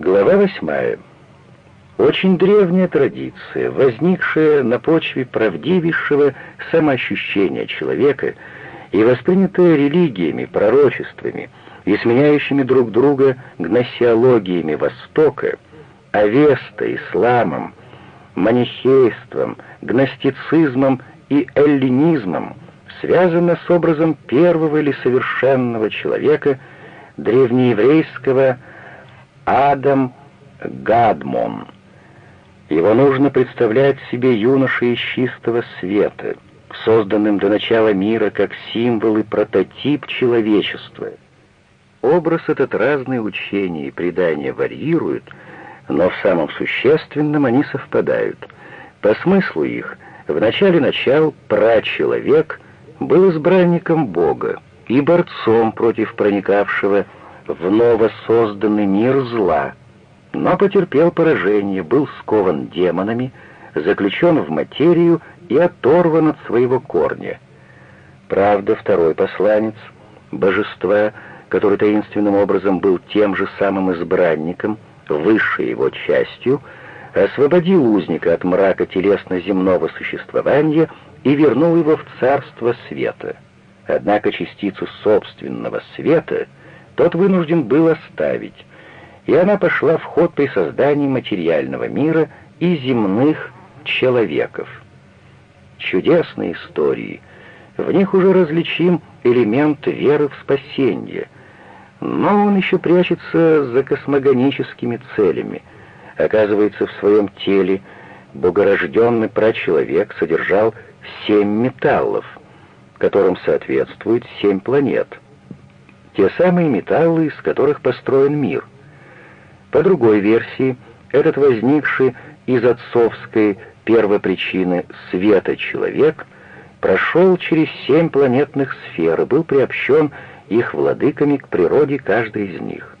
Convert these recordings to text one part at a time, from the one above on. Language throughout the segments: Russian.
Глава восьмая. Очень древняя традиция, возникшая на почве правдивейшего самоощущения человека и воспринятая религиями, пророчествами и сменяющими друг друга гносеологиями Востока, Авеста, исламом, манихейством, гностицизмом и эллинизмом, связана с образом первого или совершенного человека, древнееврейского Адам Гадмон. Его нужно представлять себе юношей из чистого света, созданным до начала мира как символ и прототип человечества. Образ этот разные учения и предания варьируют, но в самом существенном они совпадают. По смыслу их, в начале начал прачеловек был избранником Бога и борцом против проникавшего в новосозданный мир зла, но потерпел поражение, был скован демонами, заключен в материю и оторван от своего корня. Правда, второй посланец, божества, который таинственным образом был тем же самым избранником, высшей его частью, освободил узника от мрака телесно-земного существования и вернул его в царство света. Однако частицу собственного света — тот вынужден был оставить, и она пошла в ход при создании материального мира и земных человеков. Чудесные истории. В них уже различим элемент веры в спасение, но он еще прячется за космогоническими целями. Оказывается, в своем теле богорожденный прачеловек содержал семь металлов, которым соответствует семь планет — те самые металлы, из которых построен мир. По другой версии, этот возникший из отцовской первопричины света человек прошел через семь планетных сфер и был приобщен их владыками к природе каждой из них.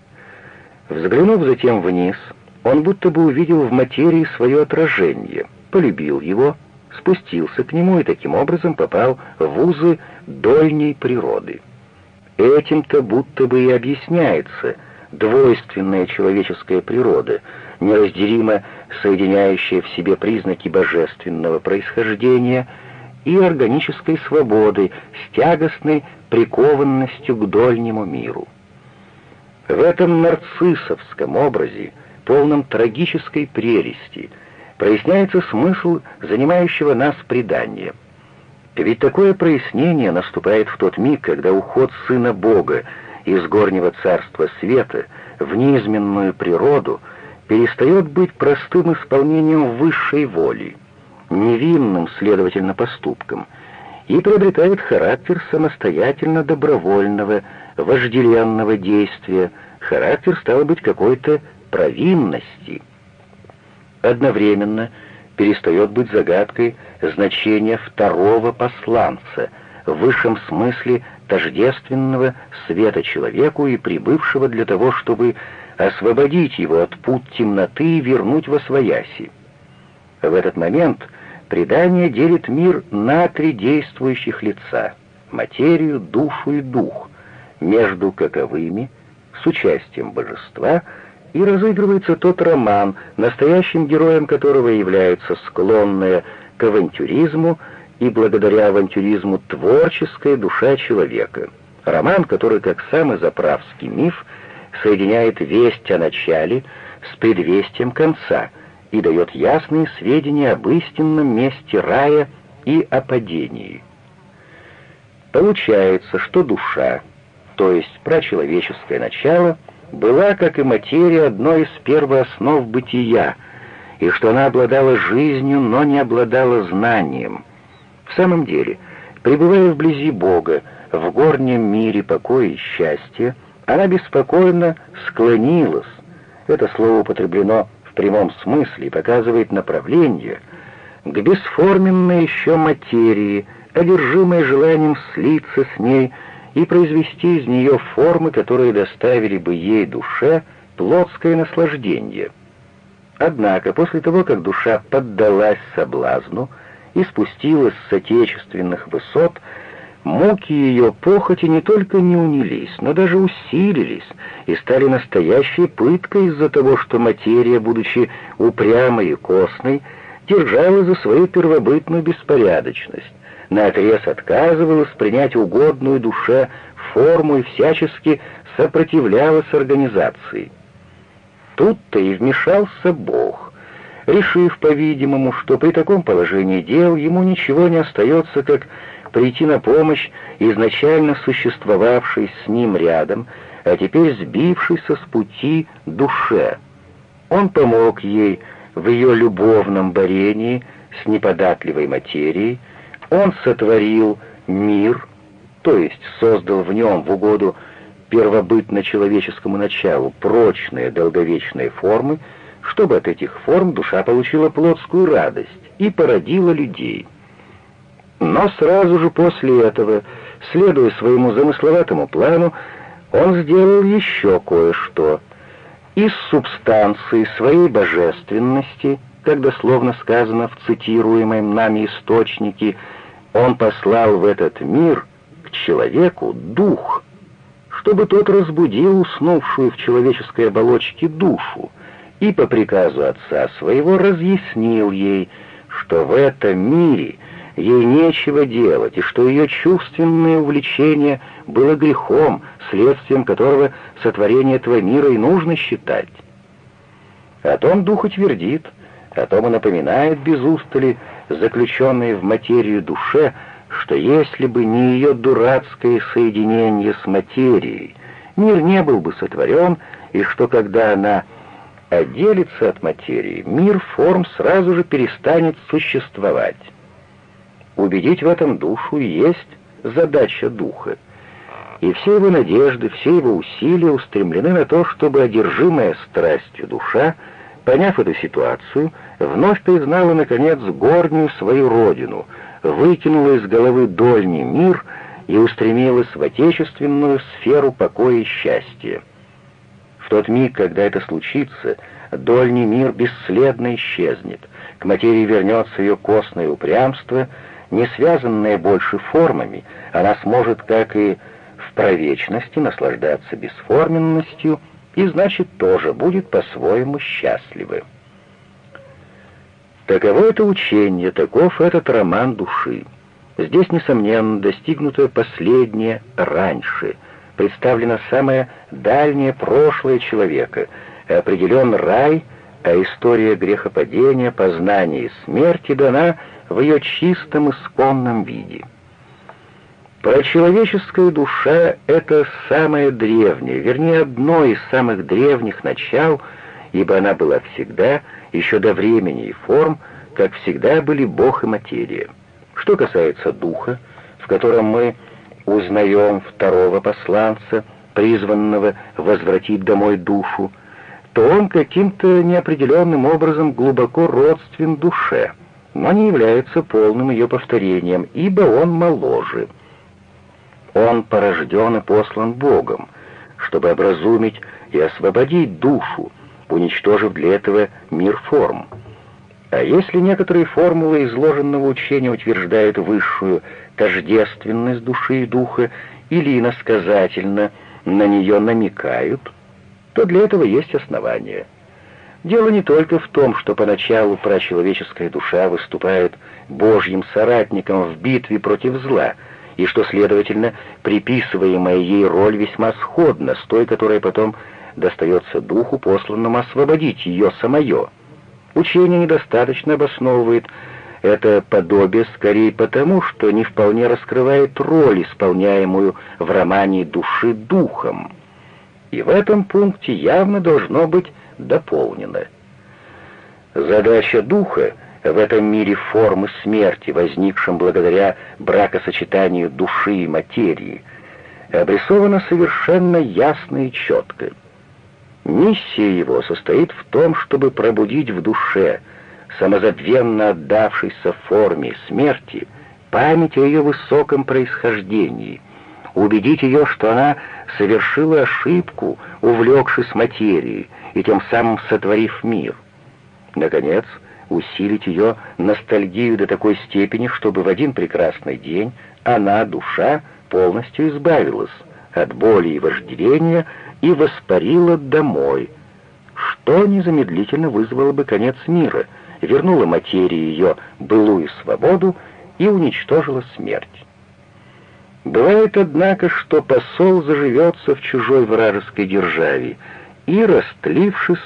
Взглянув затем вниз, он будто бы увидел в материи свое отражение, полюбил его, спустился к нему и таким образом попал в узы дольней природы. Этим-то будто бы и объясняется двойственная человеческая природа, неразделимо соединяющая в себе признаки божественного происхождения и органической свободы с тягостной прикованностью к дольнему миру. В этом нарциссовском образе, полном трагической прелести, проясняется смысл занимающего нас предания — ведь такое прояснение наступает в тот миг, когда уход Сына Бога из горнего царства света в неизменную природу перестает быть простым исполнением высшей воли, невинным, следовательно, поступком, и приобретает характер самостоятельно добровольного, вожделенного действия, характер, стало быть, какой-то провинности. Одновременно перестает быть загадкой значение второго посланца, в высшем смысле тождественного света человеку и прибывшего для того, чтобы освободить его от пут темноты и вернуть во свояси. В этот момент предание делит мир на три действующих лица — материю, душу и дух, между каковыми, с участием божества — и разыгрывается тот роман, настоящим героем которого является склонная к авантюризму и благодаря авантюризму творческая душа человека. Роман, который, как самый заправский миф, соединяет весть о начале с предвестием конца и дает ясные сведения об истинном месте рая и о падении. Получается, что душа, то есть прачеловеческое начало — была, как и материя, одной из первооснов бытия, и что она обладала жизнью, но не обладала знанием. В самом деле, пребывая вблизи Бога, в горнем мире покоя и счастья, она беспокойно склонилась, это слово употреблено в прямом смысле и показывает направление, к бесформенной еще материи, одержимой желанием слиться с ней, и произвести из нее формы, которые доставили бы ей душе плотское наслаждение. Однако после того, как душа поддалась соблазну и спустилась с отечественных высот, Муки ее похоти не только не унились, но даже усилились и стали настоящей пыткой из-за того, что материя, будучи упрямой и костной, держала за свою первобытную беспорядочность, наотрез отказывалась принять угодную душе форму и всячески сопротивлялась организации. Тут-то и вмешался Бог, решив, по-видимому, что при таком положении дел ему ничего не остается, как прийти на помощь изначально существовавшей с ним рядом, а теперь сбившейся с пути душе. Он помог ей в ее любовном борении с неподатливой материей, он сотворил мир, то есть создал в нем в угоду первобытно-человеческому началу прочные долговечные формы, чтобы от этих форм душа получила плотскую радость и породила людей. Но сразу же после этого, следуя своему замысловатому плану, он сделал еще кое-что. Из субстанции своей божественности, как дословно сказано в цитируемом нами источнике, он послал в этот мир к человеку дух, чтобы тот разбудил уснувшую в человеческой оболочке душу и по приказу отца своего разъяснил ей, что в этом мире ей нечего делать, и что ее чувственное увлечение было грехом, следствием которого сотворение этого мира и нужно считать. О том дух и твердит, о том и напоминает без устали заключенной в материю душе, что если бы не ее дурацкое соединение с материей, мир не был бы сотворен, и что когда она отделится от материи, мир форм сразу же перестанет существовать. Убедить в этом душу есть задача духа. И все его надежды, все его усилия устремлены на то, чтобы одержимая страстью душа, поняв эту ситуацию, вновь признала, наконец, горнюю свою родину, выкинула из головы дольний мир и устремилась в отечественную сферу покоя и счастья. В тот миг, когда это случится, дольний мир бесследно исчезнет, к материи вернется ее костное упрямство — не связанная больше формами, она сможет, как и в провечности, наслаждаться бесформенностью и, значит, тоже будет по-своему счастлива. Таково это учение, таков этот роман души. Здесь, несомненно, достигнуто последнее раньше, представлено самое дальнее прошлое человека, определен рай, а история грехопадения, познания и смерти дана — в ее чистом исконном виде. Прочеловеческая душа — это самое древнее, вернее, одно из самых древних начал, ибо она была всегда, еще до времени и форм, как всегда были Бог и материя. Что касается духа, в котором мы узнаем второго посланца, призванного возвратить домой душу, то он каким-то неопределенным образом глубоко родствен душе — но не является полным ее повторением, ибо он моложе. Он порожден и послан Богом, чтобы образумить и освободить душу, уничтожив для этого мир форм. А если некоторые формулы изложенного учения утверждают высшую тождественность души и духа или иносказательно на нее намекают, то для этого есть основания. Дело не только в том, что поначалу прачеловеческая душа выступает Божьим соратником в битве против зла, и что, следовательно, приписываемая ей роль весьма сходна с той, которая потом достается духу, посланному освободить ее самое. Учение недостаточно обосновывает это подобие скорее потому, что не вполне раскрывает роль, исполняемую в романе души духом. И в этом пункте явно должно быть дополнено. Задача духа в этом мире формы смерти, возникшем благодаря бракосочетанию души и материи, обрисована совершенно ясно и четко. Миссия его состоит в том, чтобы пробудить в душе, самозабвенно отдавшейся форме смерти, память о ее высоком происхождении, убедить ее, что она совершила ошибку, увлекшись материей, и тем самым сотворив мир. Наконец, усилить ее ностальгию до такой степени, чтобы в один прекрасный день она, душа, полностью избавилась от боли и вожделения и воспарила домой, что незамедлительно вызвало бы конец мира, вернуло материи ее былую свободу и уничтожило смерть. Бывает, однако, что посол заживется в чужой вражеской державе и, растлившись,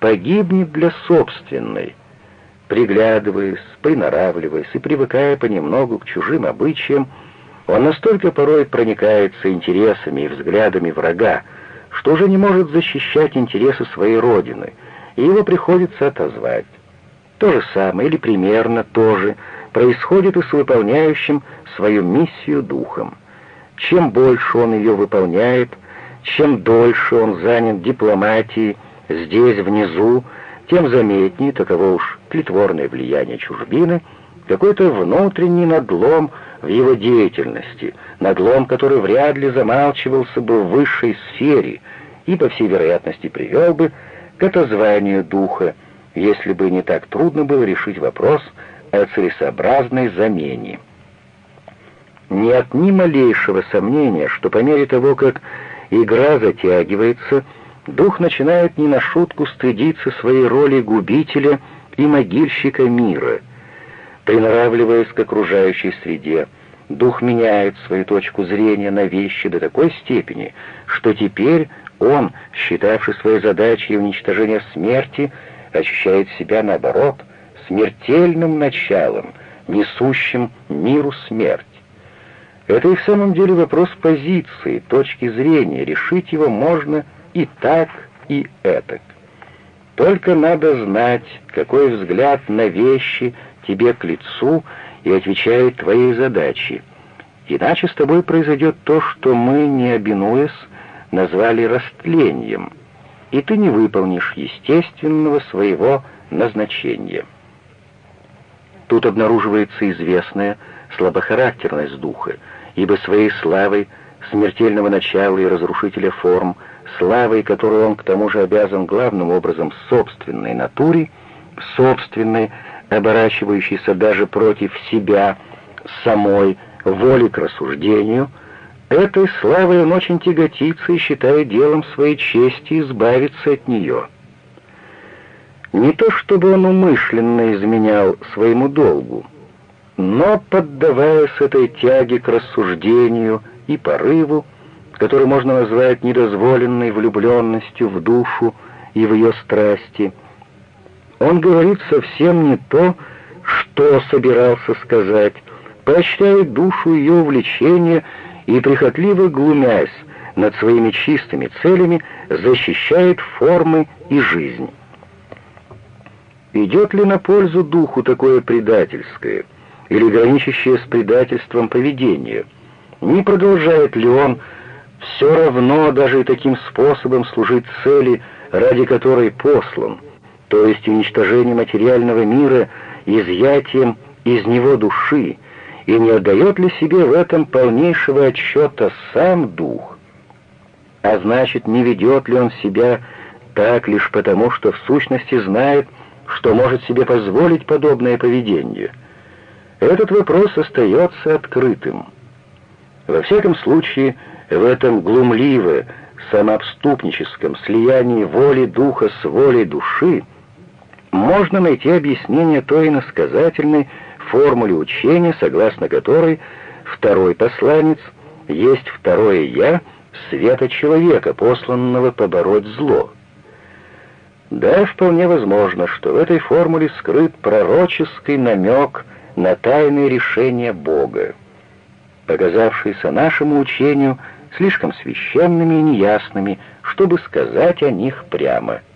погибнет для собственной, приглядываясь, приноравливаясь и привыкая понемногу к чужим обычаям, он настолько порой проникается интересами и взглядами врага, что уже не может защищать интересы своей родины, и его приходится отозвать. То же самое, или примерно то же, происходит и с выполняющим свою миссию духом. Чем больше он ее выполняет, чем дольше он занят дипломатией здесь, внизу, тем заметнее, таково уж тлетворное влияние чужбины, какой-то внутренний надлом в его деятельности, надлом, который вряд ли замалчивался бы в высшей сфере и, по всей вероятности, привел бы к отозванию духа, если бы не так трудно было решить вопрос о целесообразной замене. Нет ни малейшего сомнения, что по мере того, как игра затягивается, дух начинает не на шутку стыдиться своей роли губителя и могильщика мира. Приноравливаясь к окружающей среде, дух меняет свою точку зрения на вещи до такой степени, что теперь он, считавший своей задачей уничтожение смерти, ощущает себя, наоборот, смертельным началом, несущим миру смерть. Это и в самом деле вопрос позиции, точки зрения, решить его можно и так, и этак. Только надо знать, какой взгляд на вещи тебе к лицу и отвечает твоей задаче. Иначе с тобой произойдет то, что мы, не обинуясь, назвали растлением, и ты не выполнишь естественного своего назначения. Тут обнаруживается известная слабохарактерность духа, ибо своей славой смертельного начала и разрушителя форм, славой, которой он к тому же обязан главным образом собственной натуре, собственной, оборачивающейся даже против себя, самой, воли к рассуждению, этой славой он очень тяготится и считает делом своей чести избавиться от нее. Не то чтобы он умышленно изменял своему долгу, но, поддаваясь этой тяге к рассуждению и порыву, который можно назвать недозволенной влюбленностью в душу и в ее страсти, он говорит совсем не то, что собирался сказать, поощряет душу ее увлечения и, прихотливо глумясь над своими чистыми целями, защищает формы и жизнь. Идет ли на пользу духу такое предательское – или граничащее с предательством поведение? Не продолжает ли он все равно даже и таким способом служить цели, ради которой послан, то есть уничтожение материального мира, изъятием из него души, и не отдает ли себе в этом полнейшего отчета сам дух? А значит, не ведет ли он себя так лишь потому, что в сущности знает, что может себе позволить подобное поведение — этот вопрос остается открытым. Во всяком случае, в этом глумливо самообступническом слиянии воли духа с волей души можно найти объяснение той иносказательной формуле учения, согласно которой второй посланец есть второе «я» света человека, посланного побороть зло. Да, вполне возможно, что в этой формуле скрыт пророческий намек на тайные решения Бога, показавшиеся нашему учению слишком священными и неясными, чтобы сказать о них прямо –